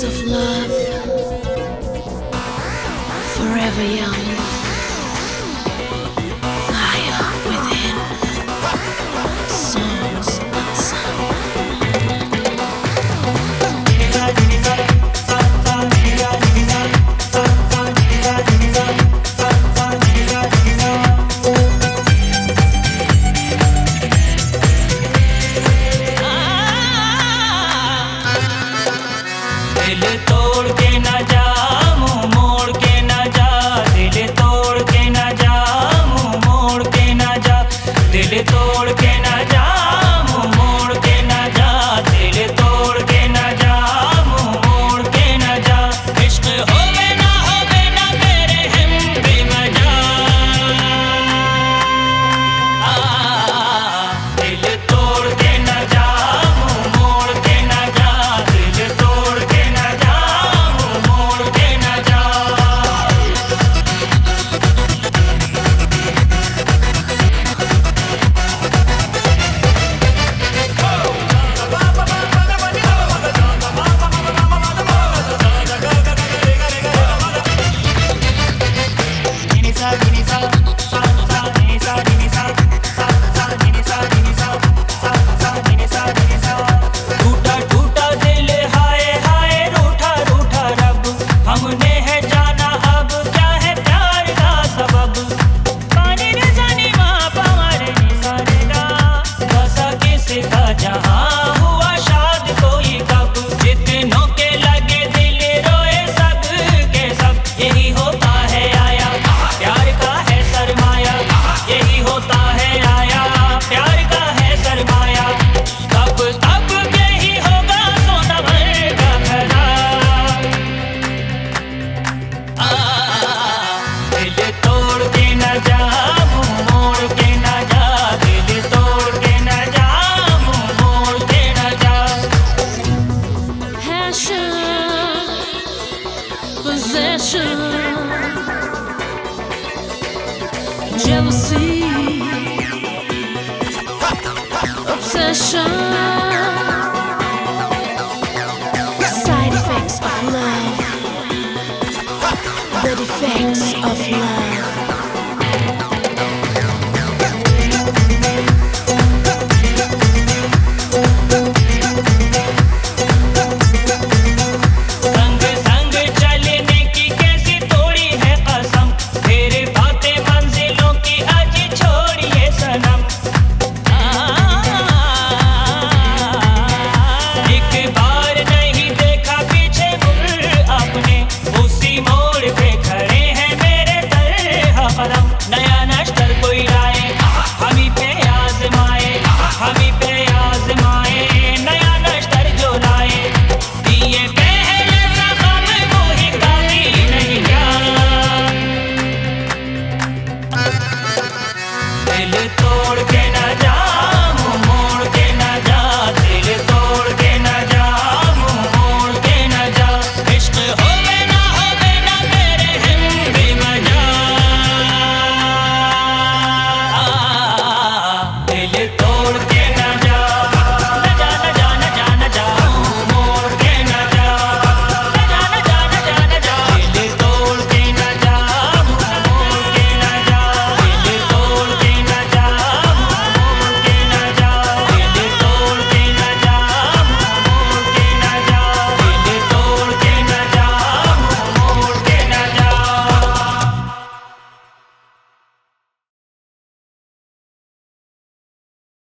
Of love, forever young. दिल तोड़ के ना जा Obsession, jealousy, obsession. Side effects of love. The defects of love.